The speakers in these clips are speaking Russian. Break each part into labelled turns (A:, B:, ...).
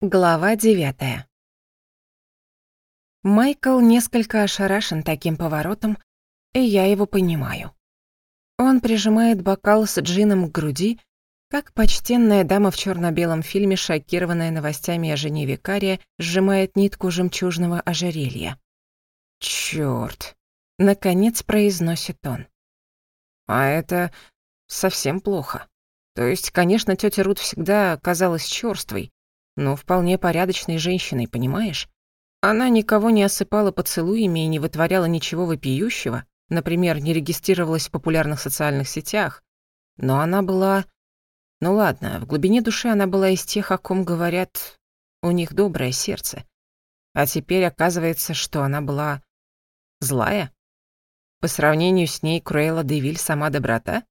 A: Глава девятая. Майкл несколько ошарашен таким поворотом, и я его понимаю. Он прижимает бокал с джином к груди, как почтенная дама в черно белом фильме, шокированная новостями о жене викария, сжимает нитку жемчужного ожерелья. Черт! наконец произносит он. «А это совсем плохо. То есть, конечно, тетя Рут всегда казалась чёрствой, но вполне порядочной женщиной, понимаешь? Она никого не осыпала поцелуями и не вытворяла ничего вопиющего, например, не регистрировалась в популярных социальных сетях. Но она была... Ну ладно, в глубине души она была из тех, о ком говорят, у них доброе сердце. А теперь оказывается, что она была... злая? По сравнению с ней Круэлла Девиль сама доброта?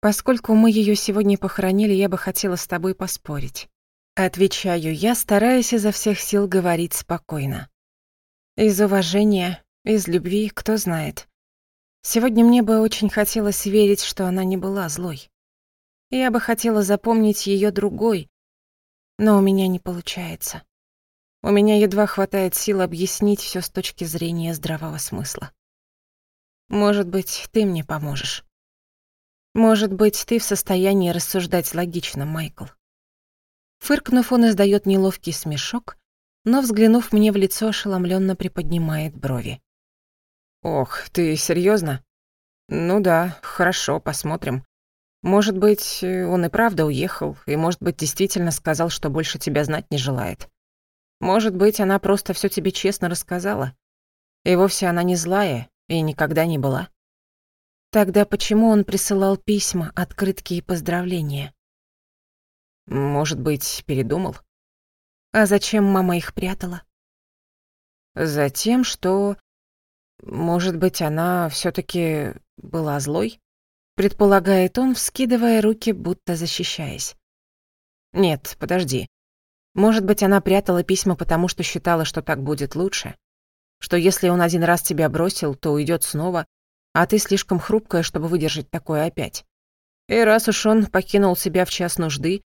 A: Поскольку мы ее сегодня похоронили, я бы хотела с тобой поспорить. Отвечаю я, стараясь изо всех сил говорить спокойно. Из уважения, из любви, кто знает. Сегодня мне бы очень хотелось верить, что она не была злой. Я бы хотела запомнить ее другой, но у меня не получается. У меня едва хватает сил объяснить все с точки зрения здравого смысла. Может быть, ты мне поможешь. Может быть, ты в состоянии рассуждать логично, Майкл. Фыркнув, он издает неловкий смешок, но, взглянув мне в лицо, ошеломленно приподнимает брови. «Ох, ты серьезно? «Ну да, хорошо, посмотрим. Может быть, он и правда уехал, и, может быть, действительно сказал, что больше тебя знать не желает. Может быть, она просто все тебе честно рассказала. И вовсе она не злая и никогда не была». Тогда почему он присылал письма, открытки и поздравления? Может быть, передумал? А зачем мама их прятала? Затем, что... Может быть, она все таки была злой? Предполагает он, вскидывая руки, будто защищаясь. Нет, подожди. Может быть, она прятала письма, потому что считала, что так будет лучше? Что если он один раз тебя бросил, то уйдет снова, а ты слишком хрупкая, чтобы выдержать такое опять. И раз уж он покинул себя в час нужды,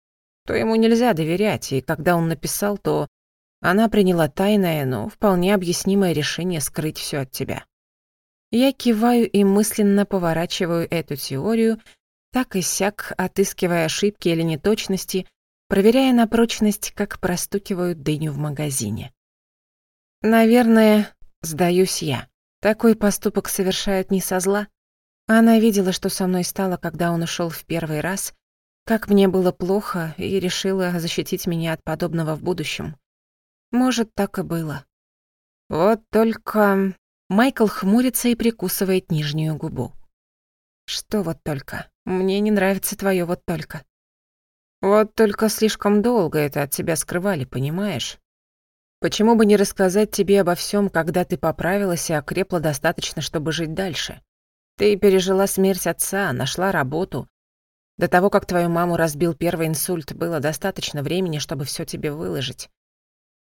A: то ему нельзя доверять, и когда он написал, то она приняла тайное, но вполне объяснимое решение скрыть все от тебя. Я киваю и мысленно поворачиваю эту теорию, так и сяк, отыскивая ошибки или неточности, проверяя на прочность, как простукивают дыню в магазине. Наверное, сдаюсь я. Такой поступок совершают не со зла. Она видела, что со мной стало, когда он ушел в первый раз, как мне было плохо и решила защитить меня от подобного в будущем. Может, так и было. Вот только... Майкл хмурится и прикусывает нижнюю губу. Что вот только? Мне не нравится твое вот только. Вот только слишком долго это от тебя скрывали, понимаешь? Почему бы не рассказать тебе обо всем, когда ты поправилась и окрепла достаточно, чтобы жить дальше? Ты пережила смерть отца, нашла работу, до того, как твою маму разбил первый инсульт, было достаточно времени, чтобы все тебе выложить.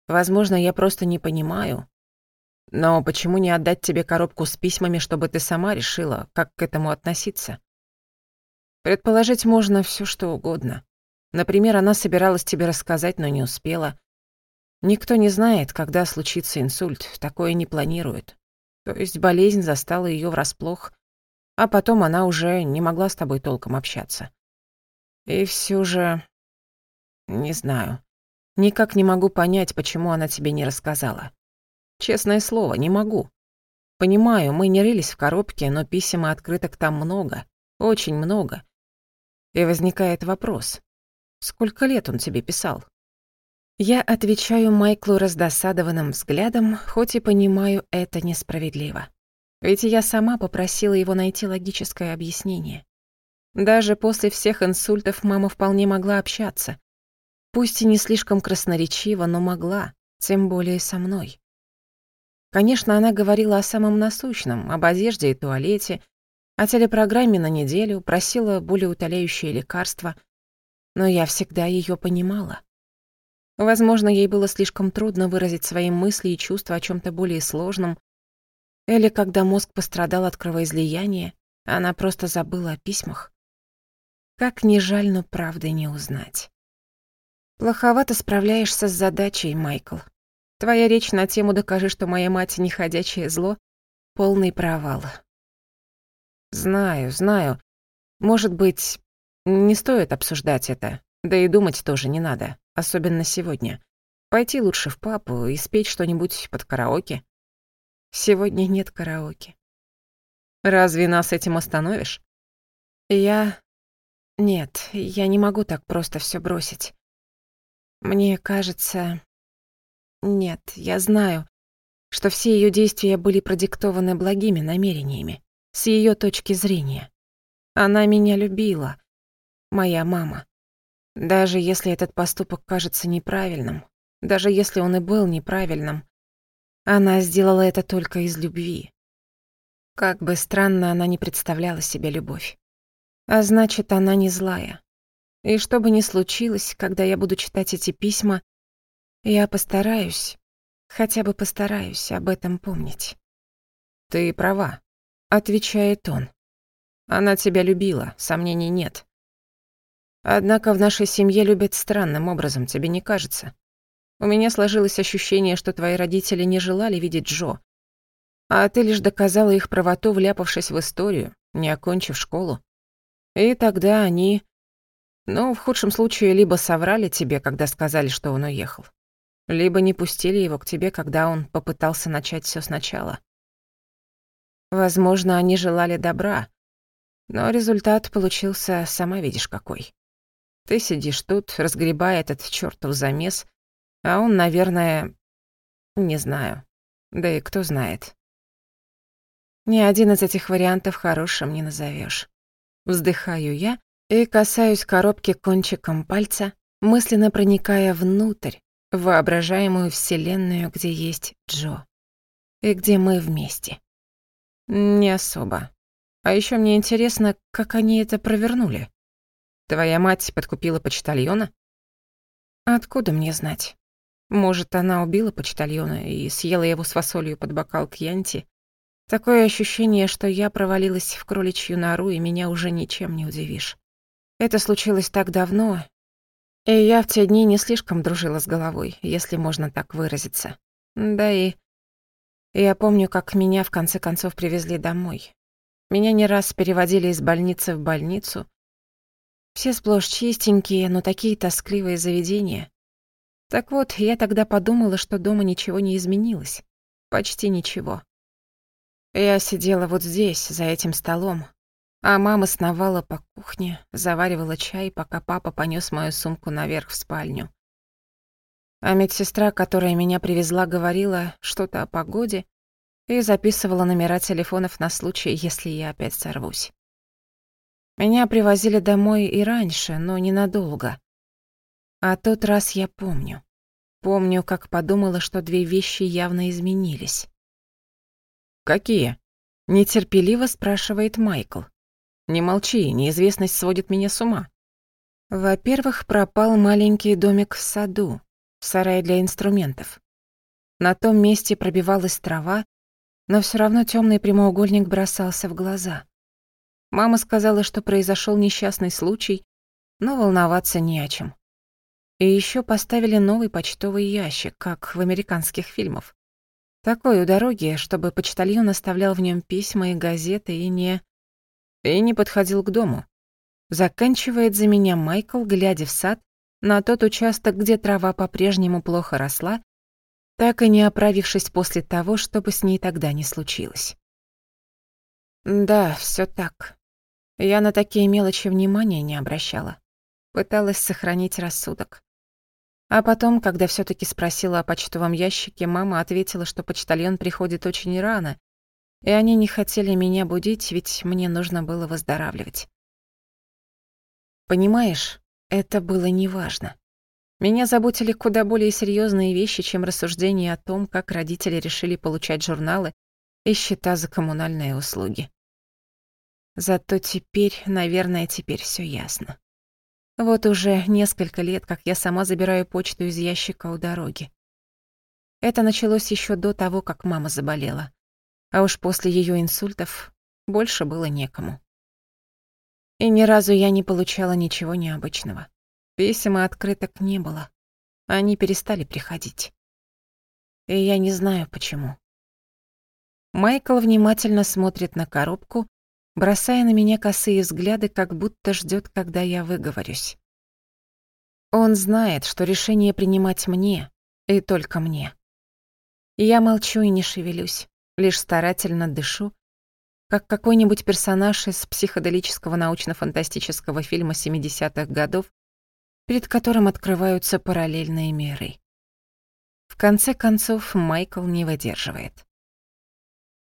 A: Возможно, я просто не понимаю. Но почему не отдать тебе коробку с письмами, чтобы ты сама решила, как к этому относиться? Предположить можно все, что угодно. Например, она собиралась тебе рассказать, но не успела. Никто не знает, когда случится инсульт, такое не планирует. То есть болезнь застала ее врасплох, а потом она уже не могла с тобой толком общаться. И все же... Не знаю. Никак не могу понять, почему она тебе не рассказала. Честное слово, не могу. Понимаю, мы не рылись в коробке, но писем и открыток там много. Очень много. И возникает вопрос. Сколько лет он тебе писал? Я отвечаю Майклу раздосадованным взглядом, хоть и понимаю, это несправедливо. Ведь я сама попросила его найти логическое объяснение. Даже после всех инсультов мама вполне могла общаться. Пусть и не слишком красноречиво, но могла, тем более со мной. Конечно, она говорила о самом насущном, об одежде и туалете, о телепрограмме на неделю, просила более утоляющие лекарства, но я всегда ее понимала. Возможно, ей было слишком трудно выразить свои мысли и чувства о чем то более сложном, или когда мозг пострадал от кровоизлияния, она просто забыла о письмах. Как не жаль, но правды не узнать. Плоховато справляешься с задачей, Майкл. Твоя речь на тему «Докажи, что моя мать неходячее зло» — полный провал. Знаю, знаю. Может быть, не стоит обсуждать это. Да и думать тоже не надо, особенно сегодня. Пойти лучше в папу и спеть что-нибудь под караоке. Сегодня нет караоке. Разве нас этим остановишь? Я нет, я не могу так просто все бросить. Мне кажется... Нет, я знаю, что все ее действия были продиктованы благими намерениями, с ее точки зрения. Она меня любила, моя мама. Даже если этот поступок кажется неправильным, даже если он и был неправильным, она сделала это только из любви. Как бы странно она не представляла себе любовь. А значит, она не злая. И что бы ни случилось, когда я буду читать эти письма, я постараюсь, хотя бы постараюсь об этом помнить. «Ты права», — отвечает он. «Она тебя любила, сомнений нет. Однако в нашей семье любят странным образом, тебе не кажется? У меня сложилось ощущение, что твои родители не желали видеть Джо, а ты лишь доказала их правоту, вляпавшись в историю, не окончив школу. И тогда они... Ну, в худшем случае, либо соврали тебе, когда сказали, что он уехал, либо не пустили его к тебе, когда он попытался начать все сначала. Возможно, они желали добра, но результат получился, сама видишь, какой. Ты сидишь тут, разгребая этот чертов замес, а он, наверное... Не знаю. Да и кто знает. Ни один из этих вариантов хорошим не назовешь. Вздыхаю я и касаюсь коробки кончиком пальца, мысленно проникая внутрь, в воображаемую вселенную, где есть Джо. И где мы вместе. Не особо. А еще мне интересно, как они это провернули. Твоя мать подкупила почтальона? Откуда мне знать? Может, она убила почтальона и съела его с фасолью под бокал кьянти, Такое ощущение, что я провалилась в кроличью нору, и меня уже ничем не удивишь. Это случилось так давно, и я в те дни не слишком дружила с головой, если можно так выразиться. Да и... Я помню, как меня в конце концов привезли домой. Меня не раз переводили из больницы в больницу. Все сплошь чистенькие, но такие тоскливые заведения. Так вот, я тогда подумала, что дома ничего не изменилось. Почти ничего. Я сидела вот здесь, за этим столом, а мама сновала по кухне, заваривала чай, пока папа понес мою сумку наверх в спальню. А медсестра, которая меня привезла, говорила что-то о погоде и записывала номера телефонов на случай, если я опять сорвусь. Меня привозили домой и раньше, но ненадолго. А тот раз я помню. Помню, как подумала, что две вещи явно изменились. «Какие?» — нетерпеливо спрашивает Майкл. «Не молчи, неизвестность сводит меня с ума». Во-первых, пропал маленький домик в саду, сарае для инструментов. На том месте пробивалась трава, но все равно темный прямоугольник бросался в глаза. Мама сказала, что произошел несчастный случай, но волноваться не о чем. И еще поставили новый почтовый ящик, как в американских фильмах. Такой у дороги, чтобы почтальон оставлял в нем письма и газеты и не... И не подходил к дому. Заканчивает за меня Майкл, глядя в сад, на тот участок, где трава по-прежнему плохо росла, так и не оправившись после того, чтобы с ней тогда не случилось. Да, все так. Я на такие мелочи внимания не обращала. Пыталась сохранить рассудок. А потом, когда все-таки спросила о почтовом ящике, мама ответила, что почтальон приходит очень рано, и они не хотели меня будить, ведь мне нужно было выздоравливать. Понимаешь, это было неважно. Меня заботили куда более серьезные вещи, чем рассуждения о том, как родители решили получать журналы и счета за коммунальные услуги. Зато теперь, наверное, теперь все ясно. Вот уже несколько лет, как я сама забираю почту из ящика у дороги. Это началось еще до того, как мама заболела. А уж после ее инсультов больше было некому. И ни разу я не получала ничего необычного. Писем и открыток не было. Они перестали приходить. И я не знаю, почему. Майкл внимательно смотрит на коробку, бросая на меня косые взгляды, как будто ждет, когда я выговорюсь. Он знает, что решение принимать мне, и только мне. Я молчу и не шевелюсь, лишь старательно дышу, как какой-нибудь персонаж из психоделического научно-фантастического фильма 70-х годов, перед которым открываются параллельные миры. В конце концов, Майкл не выдерживает.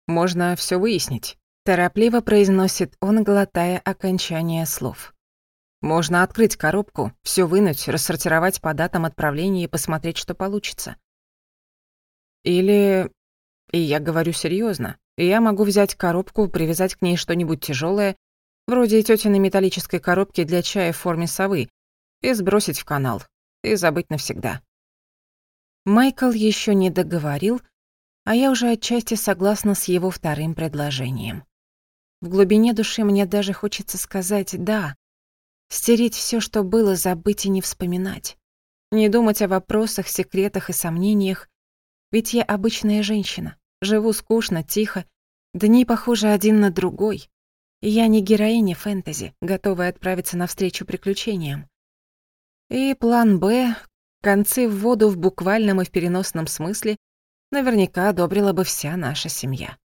A: «Можно все выяснить», Торопливо произносит он, глотая окончание слов. Можно открыть коробку, все вынуть, рассортировать по датам отправления и посмотреть, что получится. Или... И я говорю серьезно. Я могу взять коробку, привязать к ней что-нибудь тяжелое, вроде тетиной металлической коробки для чая в форме совы, и сбросить в канал, и забыть навсегда. Майкл еще не договорил, а я уже отчасти согласна с его вторым предложением. В глубине души мне даже хочется сказать «да», стереть все, что было, забыть и не вспоминать, не думать о вопросах, секретах и сомнениях, ведь я обычная женщина, живу скучно, тихо, дни похожи один на другой. Я не героиня фэнтези, готовая отправиться навстречу приключениям. И план «Б» — концы в воду в буквальном и в переносном смысле — наверняка одобрила бы вся наша семья.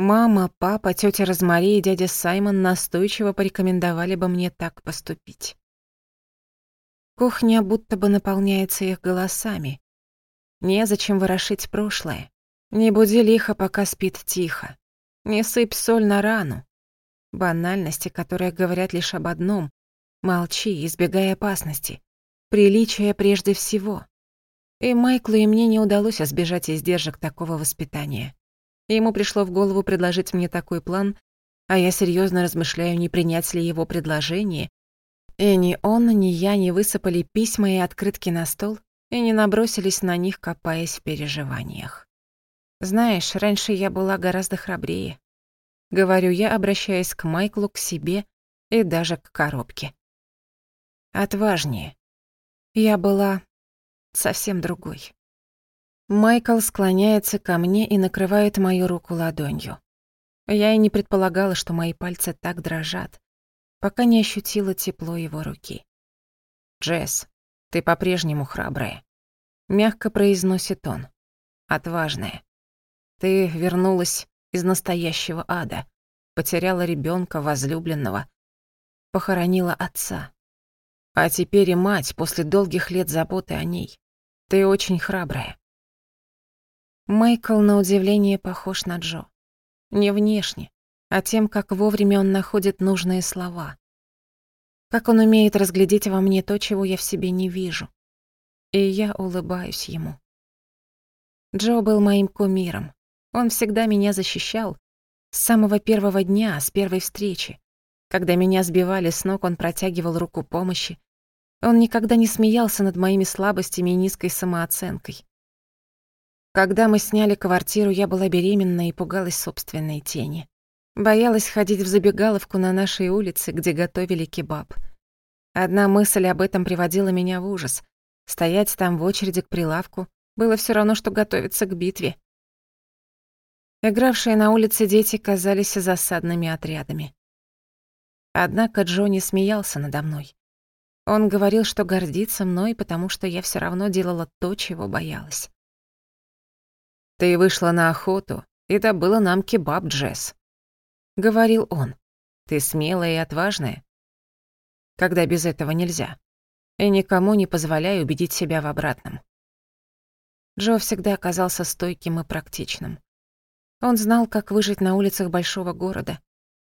A: Мама, папа, тетя Розмари и дядя Саймон настойчиво порекомендовали бы мне так поступить. Кухня будто бы наполняется их голосами. Незачем ворошить прошлое. Не буди лихо, пока спит тихо. Не сыпь соль на рану. Банальности, которые говорят лишь об одном. Молчи, избегай опасности. Приличие прежде всего. И Майклу и мне не удалось избежать издержек такого воспитания и ему пришло в голову предложить мне такой план, а я серьезно размышляю, не принять ли его предложение. И ни он, ни я не высыпали письма и открытки на стол и не набросились на них, копаясь в переживаниях. Знаешь, раньше я была гораздо храбрее. Говорю я, обращаясь к Майклу, к себе и даже к коробке. Отважнее. Я была совсем другой. Майкл склоняется ко мне и накрывает мою руку ладонью. Я и не предполагала, что мои пальцы так дрожат, пока не ощутила тепло его руки. «Джесс, ты по-прежнему храбрая», — мягко произносит он. «Отважная. Ты вернулась из настоящего ада, потеряла ребенка возлюбленного, похоронила отца. А теперь и мать после долгих лет заботы о ней. Ты очень храбрая. Майкл, на удивление, похож на Джо. Не внешне, а тем, как вовремя он находит нужные слова. Как он умеет разглядеть во мне то, чего я в себе не вижу. И я улыбаюсь ему. Джо был моим кумиром. Он всегда меня защищал. С самого первого дня, с первой встречи. Когда меня сбивали с ног, он протягивал руку помощи. Он никогда не смеялся над моими слабостями и низкой самооценкой. Когда мы сняли квартиру, я была беременна и пугалась собственной тени. Боялась ходить в забегаловку на нашей улице, где готовили кебаб. Одна мысль об этом приводила меня в ужас. Стоять там в очереди к прилавку было все равно, что готовиться к битве. Игравшие на улице дети казались засадными отрядами. Однако Джонни смеялся надо мной. Он говорил, что гордится мной, потому что я все равно делала то, чего боялась. Ты вышла на охоту, и добыла нам кебаб, Джесс. Говорил он. Ты смелая и отважная. Когда без этого нельзя. И никому не позволяй убедить себя в обратном. Джо всегда оказался стойким и практичным. Он знал, как выжить на улицах большого города.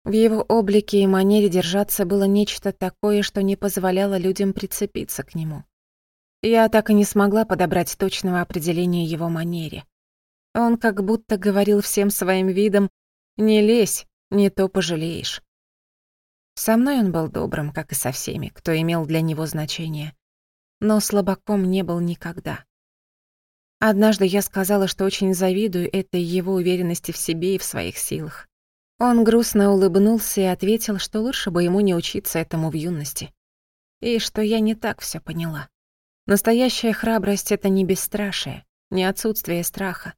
A: В его облике и манере держаться было нечто такое, что не позволяло людям прицепиться к нему. Я так и не смогла подобрать точного определения его манере. Он как будто говорил всем своим видом «Не лезь, не то пожалеешь». Со мной он был добрым, как и со всеми, кто имел для него значение. Но слабаком не был никогда. Однажды я сказала, что очень завидую этой его уверенности в себе и в своих силах. Он грустно улыбнулся и ответил, что лучше бы ему не учиться этому в юности. И что я не так все поняла. Настоящая храбрость — это не бесстрашие, не отсутствие страха,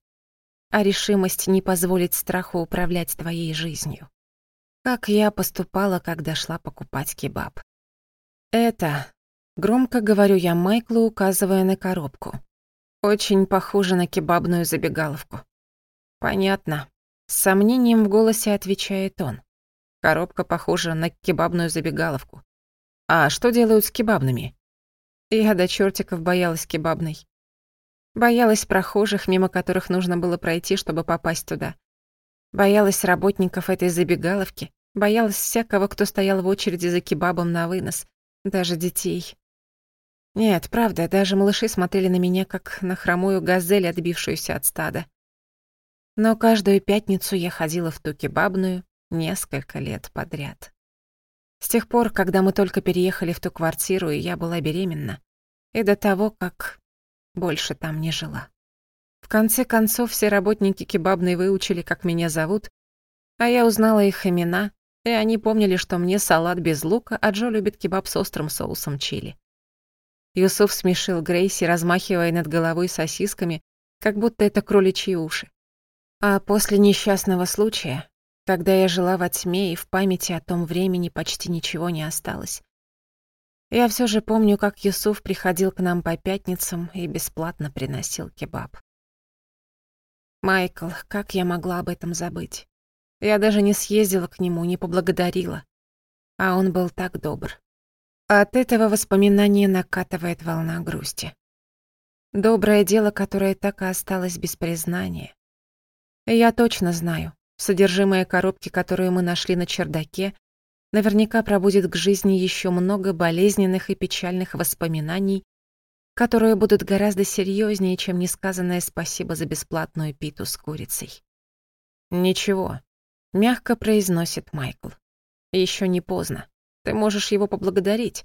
A: а решимость не позволит страху управлять твоей жизнью. Как я поступала, когда шла покупать кебаб. Это, громко говорю я Майклу, указывая на коробку. Очень похоже на кебабную забегаловку. Понятно. С сомнением в голосе отвечает он. Коробка похожа на кебабную забегаловку. А что делают с кебабными? Я до чертиков боялась кебабной. Боялась прохожих, мимо которых нужно было пройти, чтобы попасть туда. Боялась работников этой забегаловки. Боялась всякого, кто стоял в очереди за кебабом на вынос. Даже детей. Нет, правда, даже малыши смотрели на меня, как на хромую газель, отбившуюся от стада. Но каждую пятницу я ходила в ту кебабную несколько лет подряд. С тех пор, когда мы только переехали в ту квартиру, и я была беременна, и до того, как больше там не жила. В конце концов, все работники кебабной выучили, как меня зовут, а я узнала их имена, и они помнили, что мне салат без лука, а Джо любит кебаб с острым соусом чили. Юсуф смешил Грейси, размахивая над головой сосисками, как будто это кроличьи уши. А после несчастного случая, когда я жила во тьме и в памяти о том времени почти ничего не осталось, я все же помню, как Юсуф приходил к нам по пятницам и бесплатно приносил кебаб. Майкл, как я могла об этом забыть? Я даже не съездила к нему, не поблагодарила. А он был так добр. От этого воспоминания накатывает волна грусти. Доброе дело, которое так и осталось без признания. Я точно знаю, содержимое коробки, которую мы нашли на чердаке, наверняка пробудет к жизни еще много болезненных и печальных воспоминаний, которые будут гораздо серьезнее, чем несказанное спасибо за бесплатную питу с курицей. «Ничего», — мягко произносит Майкл. «Еще не поздно. Ты можешь его поблагодарить.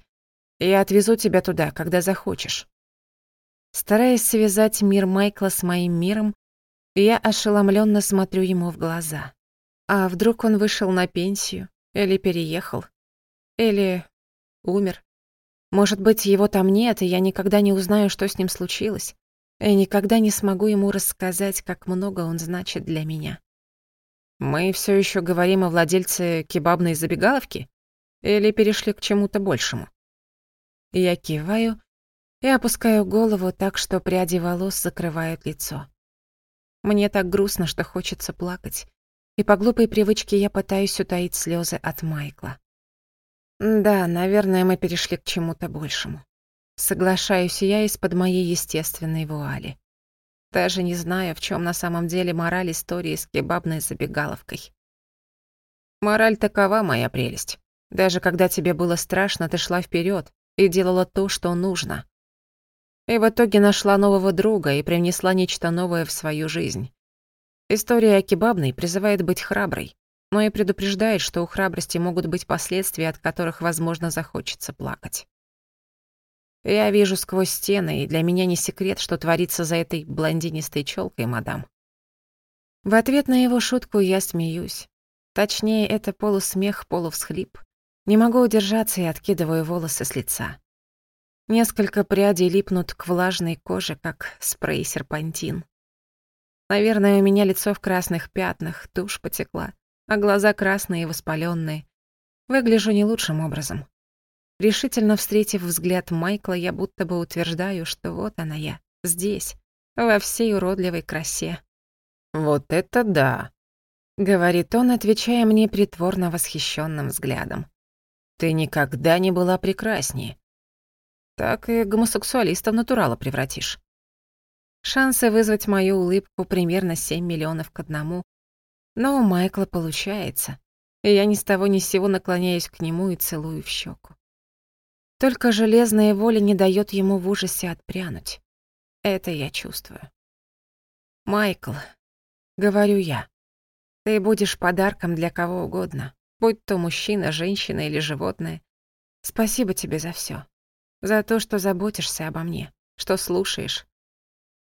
A: Я отвезу тебя туда, когда захочешь». Стараясь связать мир Майкла с моим миром, я ошеломленно смотрю ему в глаза. А вдруг он вышел на пенсию? Или переехал. Или умер. Может быть, его там нет, и я никогда не узнаю, что с ним случилось. И никогда не смогу ему рассказать, как много он значит для меня. Мы все еще говорим о владельце кебабной забегаловки? Или перешли к чему-то большему? Я киваю и опускаю голову так, что пряди волос закрывают лицо. Мне так грустно, что хочется плакать и по глупой привычке я пытаюсь утаить слезы от Майкла. Да, наверное, мы перешли к чему-то большему. Соглашаюсь я из-под моей естественной вуали. Даже не знаю, в чем на самом деле мораль истории с кебабной забегаловкой. Мораль такова моя прелесть. Даже когда тебе было страшно, ты шла вперед и делала то, что нужно. И в итоге нашла нового друга и привнесла нечто новое в свою жизнь. История кебабной призывает быть храброй, но и предупреждает, что у храбрости могут быть последствия, от которых, возможно, захочется плакать. Я вижу сквозь стены, и для меня не секрет, что творится за этой блондинистой челкой, мадам. В ответ на его шутку я смеюсь. Точнее, это полусмех, полувсхлип. Не могу удержаться и откидываю волосы с лица. Несколько прядей липнут к влажной коже, как спрей-серпантин. Наверное, у меня лицо в красных пятнах, тушь потекла, а глаза красные и воспаленные. Выгляжу не лучшим образом. Решительно встретив взгляд Майкла, я будто бы утверждаю, что вот она я, здесь, во всей уродливой красе. «Вот это да!» — говорит он, отвечая мне притворно восхищенным взглядом. «Ты никогда не была прекраснее. Так и гомосексуалиста в натурала превратишь». Шансы вызвать мою улыбку примерно 7 миллионов к одному. Но у Майкла получается, и я ни с того ни с сего наклоняюсь к нему и целую в щеку. Только железная воля не дает ему в ужасе отпрянуть. Это я чувствую. «Майкл», — говорю я, — «ты будешь подарком для кого угодно, будь то мужчина, женщина или животное. Спасибо тебе за все, За то, что заботишься обо мне, что слушаешь,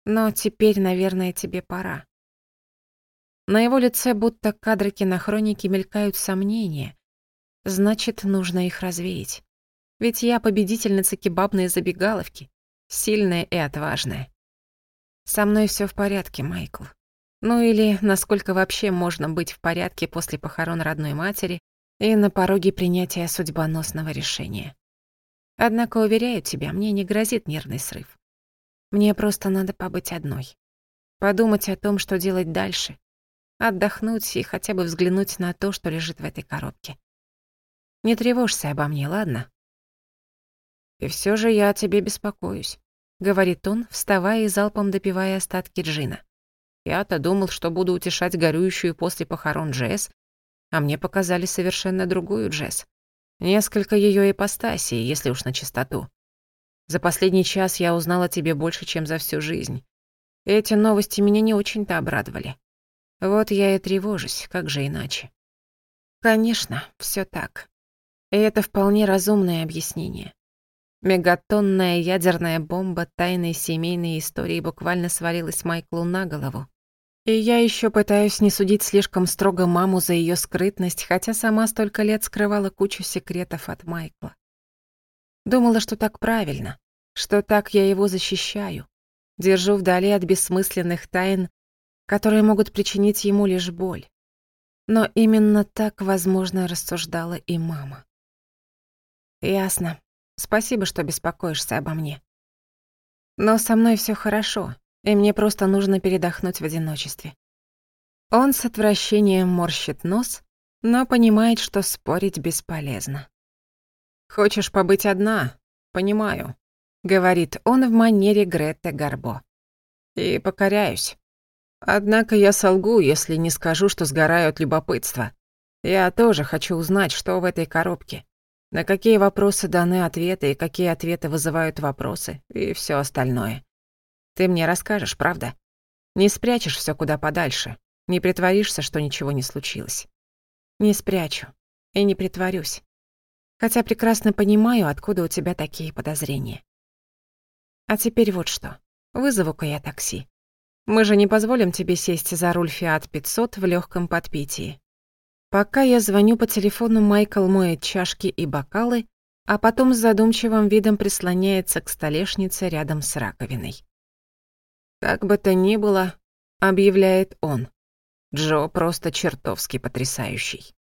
A: но теперь, наверное, тебе пора. На его лице будто кадры кинохроники мелькают сомнения. Значит, нужно их развеять. Ведь я победительница кебабной забегаловки, сильная и отважная. Со мной все в порядке, Майкл. Ну или насколько вообще можно быть в порядке после похорон родной матери и на пороге принятия судьбоносного решения. Однако, уверяю тебя, мне не грозит нервный срыв. Мне просто надо побыть одной. Подумать о том, что делать дальше. Отдохнуть и хотя бы взглянуть на то, что лежит в этой коробке. Не тревожься обо мне, ладно? И все же я о тебе беспокоюсь, — говорит он, вставая и залпом допивая остатки джина. Я-то думал, что буду утешать горюющую после похорон Джесс, а мне показали совершенно другую Джесс. Несколько ее ипостасей, если уж на чистоту. За последний час я узнала о тебе больше, чем за всю жизнь. Эти новости меня не очень-то обрадовали. Вот я и тревожусь, как же иначе. Конечно, все так. И это вполне разумное объяснение. Мегатонная ядерная бомба тайной семейной истории буквально свалилась Майклу на голову. И я еще пытаюсь не судить слишком строго маму за ее скрытность, хотя сама столько лет скрывала кучу секретов от Майкла. Думала, что так правильно, что так я его защищаю. Держу вдали от бессмысленных тайн, которые могут причинить ему лишь боль. Но именно так, возможно, рассуждала и мама. «Ясно. Спасибо, что беспокоишься обо мне. Но со мной все хорошо, и мне просто нужно передохнуть в одиночестве». Он с отвращением морщит нос, но понимает, что спорить бесполезно. «Хочешь побыть одна? Понимаю», — говорит он в манере Гретте Гарбо. «И покоряюсь. Однако я солгу, если не скажу, что сгорают от любопытства. Я тоже хочу узнать, что в этой коробке, на какие вопросы даны ответы и какие ответы вызывают вопросы и все остальное. Ты мне расскажешь, правда? Не спрячешь все куда подальше, не притворишься, что ничего не случилось. Не спрячу и не притворюсь хотя прекрасно понимаю, откуда у тебя такие подозрения. А теперь вот что. Вызову-ка я такси. Мы же не позволим тебе сесть за руль Fiat 500 в легком подпитии. Пока я звоню по телефону, Майкл моет чашки и бокалы, а потом с задумчивым видом прислоняется к столешнице рядом с раковиной. «Как бы то ни было», — объявляет он, — «Джо просто чертовски потрясающий».